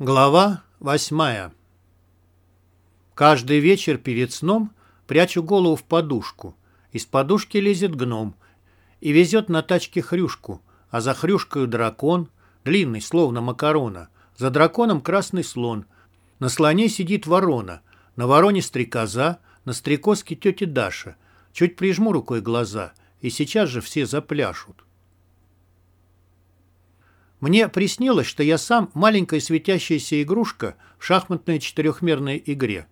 Глава восьмая Каждый вечер перед сном прячу голову в подушку. Из подушки лезет гном и везет на тачке хрюшку, а за хрюшкой дракон, длинный, словно макарона. За драконом красный слон. На слоне сидит ворона, на вороне стрекоза, на стрекозке тетя Даша. Чуть прижму рукой глаза, и сейчас же все запляшут. Мне приснилось, что я сам маленькая светящаяся игрушка в шахматной четырехмерной игре.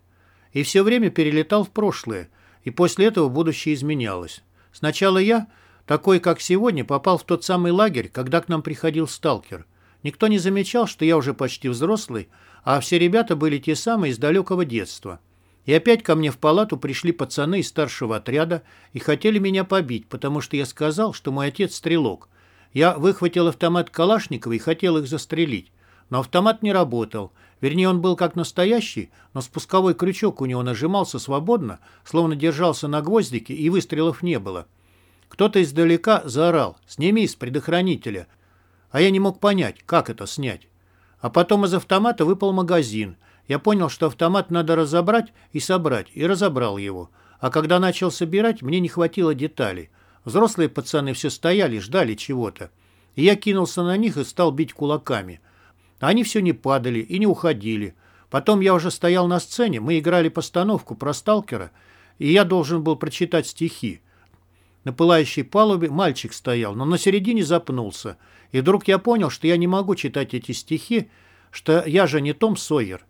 И все время перелетал в прошлое, и после этого будущее изменялось. Сначала я, такой как сегодня, попал в тот самый лагерь, когда к нам приходил сталкер. Никто не замечал, что я уже почти взрослый, а все ребята были те самые из далекого детства. И опять ко мне в палату пришли пацаны из старшего отряда и хотели меня побить, потому что я сказал, что мой отец стрелок – я выхватил автомат Калашникова и хотел их застрелить. Но автомат не работал. Вернее, он был как настоящий, но спусковой крючок у него нажимался свободно, словно держался на гвоздике, и выстрелов не было. Кто-то издалека заорал «Сними с предохранителя!» А я не мог понять, как это снять. А потом из автомата выпал магазин. Я понял, что автомат надо разобрать и собрать, и разобрал его. А когда начал собирать, мне не хватило деталей. Взрослые пацаны все стояли, ждали чего-то. И я кинулся на них и стал бить кулаками. Они все не падали и не уходили. Потом я уже стоял на сцене, мы играли постановку про сталкера, и я должен был прочитать стихи. На пылающей палубе мальчик стоял, но на середине запнулся. И вдруг я понял, что я не могу читать эти стихи, что я же не Том Сойер.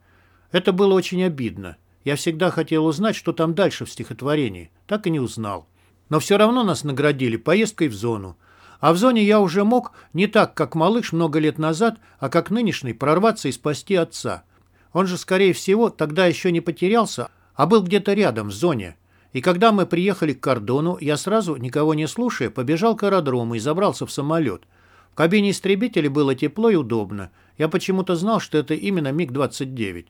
Это было очень обидно. Я всегда хотел узнать, что там дальше в стихотворении. Так и не узнал. Но все равно нас наградили поездкой в зону. А в зоне я уже мог не так, как малыш много лет назад, а как нынешний прорваться и спасти отца. Он же, скорее всего, тогда еще не потерялся, а был где-то рядом, в зоне. И когда мы приехали к кордону, я сразу, никого не слушая, побежал к аэродрому и забрался в самолет. В кабине истребителя было тепло и удобно. Я почему-то знал, что это именно МиГ-29.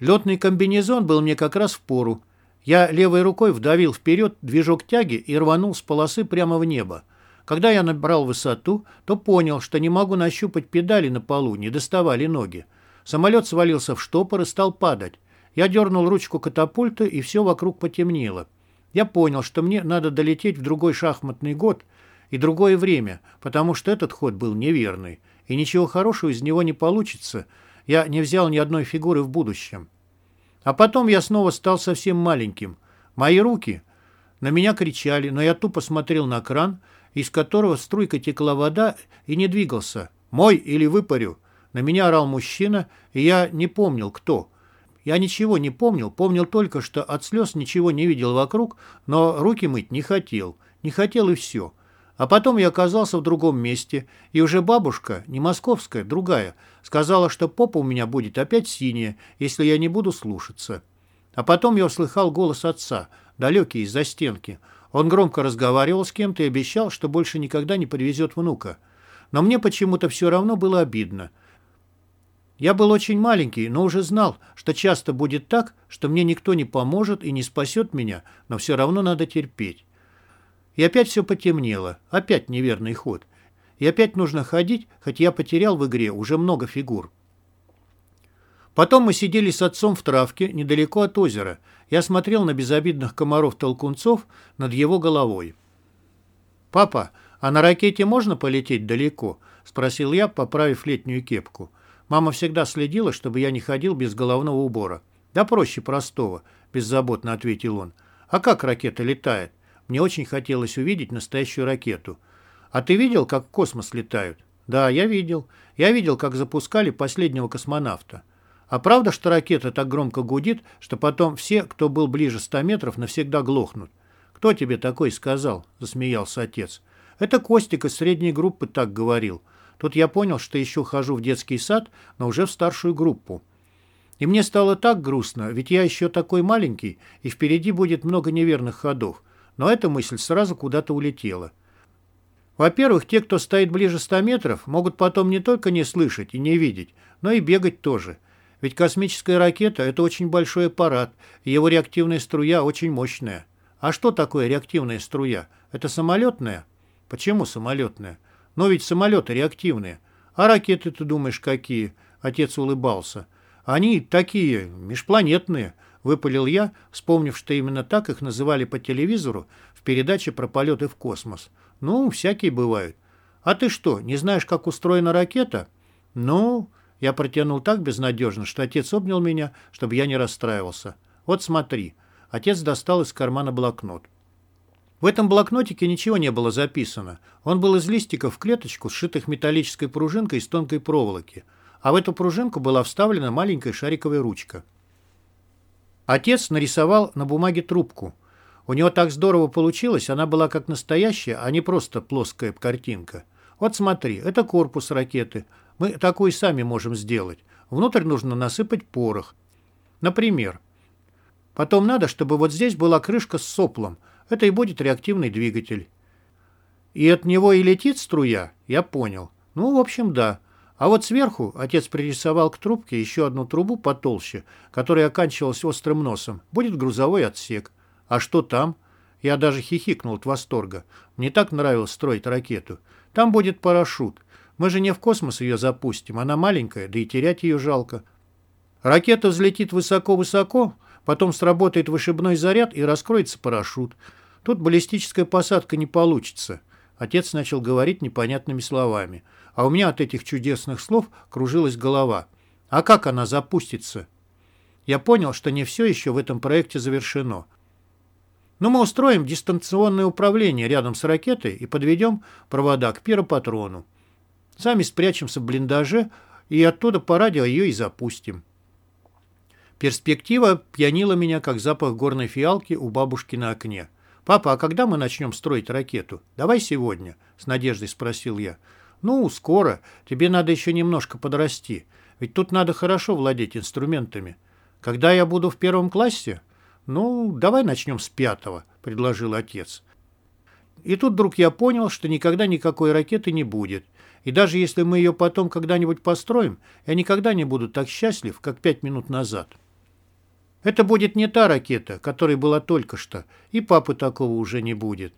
Летный комбинезон был мне как раз в пору, я левой рукой вдавил вперед движок тяги и рванул с полосы прямо в небо. Когда я набрал высоту, то понял, что не могу нащупать педали на полу, не доставали ноги. Самолет свалился в штопор и стал падать. Я дернул ручку катапульта, и все вокруг потемнело. Я понял, что мне надо долететь в другой шахматный год и другое время, потому что этот ход был неверный, и ничего хорошего из него не получится. Я не взял ни одной фигуры в будущем. А потом я снова стал совсем маленьким. Мои руки на меня кричали, но я тупо смотрел на кран, из которого струйка текла вода и не двигался. «Мой или выпарю?» На меня орал мужчина, и я не помнил, кто. Я ничего не помнил, помнил только, что от слез ничего не видел вокруг, но руки мыть не хотел. Не хотел и все. А потом я оказался в другом месте, и уже бабушка, не московская, другая, сказала, что попа у меня будет опять синяя, если я не буду слушаться. А потом я услыхал голос отца, далекий из-за стенки. Он громко разговаривал с кем-то и обещал, что больше никогда не привезет внука. Но мне почему-то все равно было обидно. Я был очень маленький, но уже знал, что часто будет так, что мне никто не поможет и не спасет меня, но все равно надо терпеть. И опять все потемнело. Опять неверный ход. И опять нужно ходить, хоть я потерял в игре уже много фигур. Потом мы сидели с отцом в травке недалеко от озера. Я смотрел на безобидных комаров-толкунцов над его головой. «Папа, а на ракете можно полететь далеко?» – спросил я, поправив летнюю кепку. Мама всегда следила, чтобы я не ходил без головного убора. «Да проще простого», – беззаботно ответил он. «А как ракета летает?» Мне очень хотелось увидеть настоящую ракету. А ты видел, как в космос летают? Да, я видел. Я видел, как запускали последнего космонавта. А правда, что ракета так громко гудит, что потом все, кто был ближе 100 метров, навсегда глохнут? Кто тебе такой сказал? Засмеялся отец. Это Костик из средней группы так говорил. Тут я понял, что еще хожу в детский сад, но уже в старшую группу. И мне стало так грустно, ведь я еще такой маленький, и впереди будет много неверных ходов. Но эта мысль сразу куда-то улетела. Во-первых, те, кто стоит ближе 100 метров, могут потом не только не слышать и не видеть, но и бегать тоже. Ведь космическая ракета – это очень большой аппарат, и его реактивная струя очень мощная. А что такое реактивная струя? Это самолетная? Почему самолетная? Но ведь самолеты реактивные. А ракеты, ты думаешь, какие? Отец улыбался. Они такие, межпланетные, выпалил я, вспомнив, что именно так их называли по телевизору в передаче про полеты в космос. Ну, всякие бывают. А ты что, не знаешь, как устроена ракета? Ну, я протянул так безнадежно, что отец обнял меня, чтобы я не расстраивался. Вот смотри. Отец достал из кармана блокнот. В этом блокнотике ничего не было записано. Он был из листиков в клеточку, сшитых металлической пружинкой из тонкой проволоки. А в эту пружинку была вставлена маленькая шариковая ручка. Отец нарисовал на бумаге трубку. У него так здорово получилось, она была как настоящая, а не просто плоская картинка. Вот смотри, это корпус ракеты. Мы такую сами можем сделать. Внутрь нужно насыпать порох. Например. Потом надо, чтобы вот здесь была крышка с соплом. Это и будет реактивный двигатель. И от него и летит струя? Я понял. Ну, в общем, да. А вот сверху отец пририсовал к трубке еще одну трубу потолще, которая оканчивалась острым носом. Будет грузовой отсек. А что там? Я даже хихикнул от восторга. Мне так нравилось строить ракету. Там будет парашют. Мы же не в космос ее запустим, она маленькая, да и терять ее жалко. Ракета взлетит высоко-высоко, потом сработает вышибной заряд и раскроется парашют. Тут баллистическая посадка не получится. Отец начал говорить непонятными словами. А у меня от этих чудесных слов кружилась голова. А как она запустится? Я понял, что не все еще в этом проекте завершено. Но мы устроим дистанционное управление рядом с ракетой и подведем провода к пиропатрону. Сами спрячемся в блиндаже и оттуда по радио ее и запустим. Перспектива пьянила меня, как запах горной фиалки у бабушки на окне. «Папа, а когда мы начнем строить ракету? Давай сегодня», — с надеждой спросил я. «Ну, скоро. Тебе надо еще немножко подрасти. Ведь тут надо хорошо владеть инструментами. Когда я буду в первом классе?» «Ну, давай начнем с пятого», — предложил отец. И тут вдруг я понял, что никогда никакой ракеты не будет. И даже если мы ее потом когда-нибудь построим, я никогда не буду так счастлив, как пять минут назад. Это будет не та ракета, которой была только что, и папы такого уже не будет.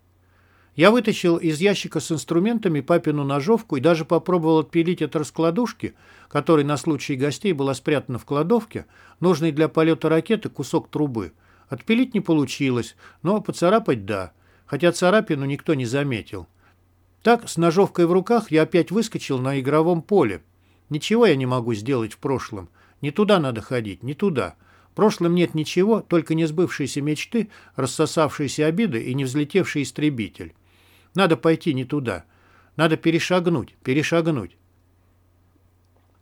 Я вытащил из ящика с инструментами папину ножовку и даже попробовал отпилить от раскладушки, которой на случай гостей была спрятана в кладовке, нужный для полета ракеты кусок трубы. Отпилить не получилось, но поцарапать – да, хотя царапину никто не заметил. Так, с ножовкой в руках я опять выскочил на игровом поле. Ничего я не могу сделать в прошлом. Не туда надо ходить, не туда. В прошлом нет ничего, только несбывшиеся мечты, рассосавшиеся обиды и невзлетевший истребитель. Надо пойти не туда. Надо перешагнуть, перешагнуть.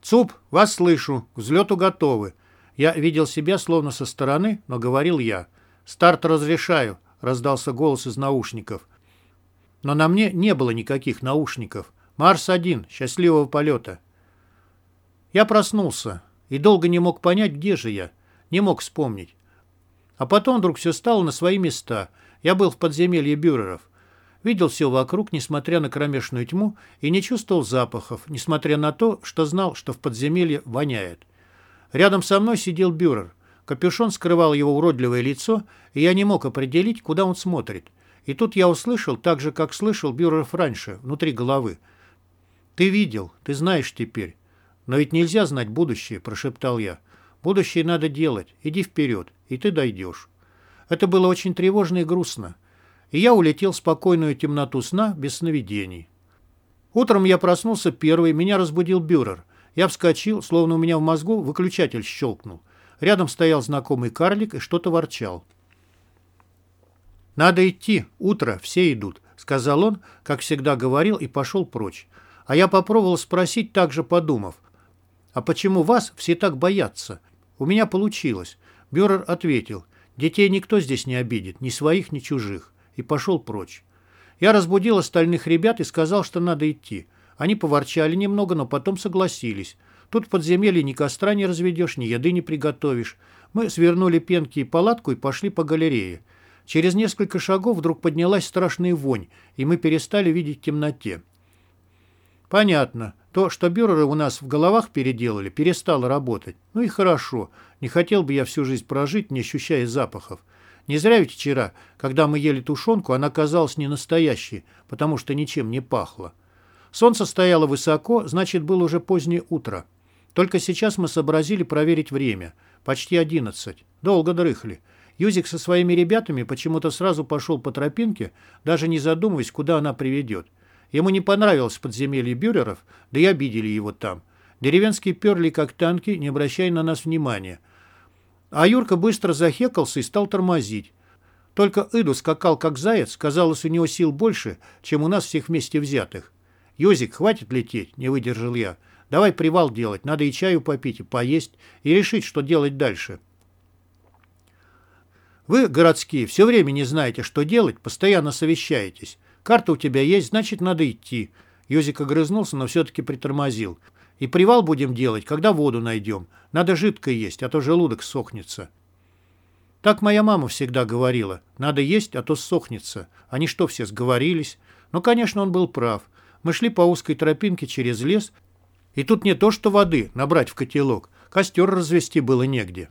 «Цуп, вас слышу. К взлету готовы». Я видел себя словно со стороны, но говорил я. «Старт разрешаю», — раздался голос из наушников. Но на мне не было никаких наушников. «Марс-1. Счастливого полета». Я проснулся и долго не мог понять, где же я. Не мог вспомнить. А потом вдруг все стало на свои места. Я был в подземелье бюреров. Видел все вокруг, несмотря на кромешную тьму, и не чувствовал запахов, несмотря на то, что знал, что в подземелье воняет. Рядом со мной сидел бюрер. Капюшон скрывал его уродливое лицо, и я не мог определить, куда он смотрит. И тут я услышал, так же, как слышал Бюреров раньше, внутри головы. «Ты видел, ты знаешь теперь. Но ведь нельзя знать будущее», – прошептал я. «Будущее надо делать. Иди вперед, и ты дойдешь». Это было очень тревожно и грустно. И я улетел в спокойную темноту сна без сновидений. Утром я проснулся первый, меня разбудил Бюрер. Я вскочил, словно у меня в мозгу выключатель щелкнул. Рядом стоял знакомый карлик и что-то ворчал. «Надо идти, утро, все идут», — сказал он, как всегда говорил, и пошел прочь. А я попробовал спросить, также подумав, «А почему вас все так боятся?» У меня получилось. Бюрер ответил, «Детей никто здесь не обидит, ни своих, ни чужих», и пошел прочь. Я разбудил остальных ребят и сказал, что надо идти. Они поворчали немного, но потом согласились. Тут в подземелье ни костра не разведешь, ни еды не приготовишь. Мы свернули пенки и палатку и пошли по галерее. Через несколько шагов вдруг поднялась страшная вонь, и мы перестали видеть в темноте. Понятно. То, что бюреры у нас в головах переделали, перестало работать. Ну и хорошо. Не хотел бы я всю жизнь прожить, не ощущая запахов. Не зря ведь вчера, когда мы ели тушенку, она казалась не настоящей, потому что ничем не пахло. Солнце стояло высоко, значит, было уже позднее утро. Только сейчас мы сообразили проверить время. Почти одиннадцать. Долго дрыхли. Юзик со своими ребятами почему-то сразу пошел по тропинке, даже не задумываясь, куда она приведет. Ему не понравилось подземелье бюреров, да и обидели его там. Деревенские перли, как танки, не обращая на нас внимания. А Юрка быстро захекался и стал тормозить. Только Иду скакал как заяц, казалось, у него сил больше, чем у нас всех вместе взятых. «Юзик, хватит лететь», — не выдержал я. «Давай привал делать, надо и чаю попить, и поесть, и решить, что делать дальше». «Вы, городские, все время не знаете, что делать, постоянно совещаетесь. Карта у тебя есть, значит, надо идти». Юзик огрызнулся, но все-таки притормозил. «И привал будем делать, когда воду найдем. Надо жидкое есть, а то желудок сохнется». Так моя мама всегда говорила. Надо есть, а то сохнется. Они что, все сговорились? Ну, конечно, он был прав. Мы шли по узкой тропинке через лес, и тут не то что воды набрать в котелок, костер развести было негде.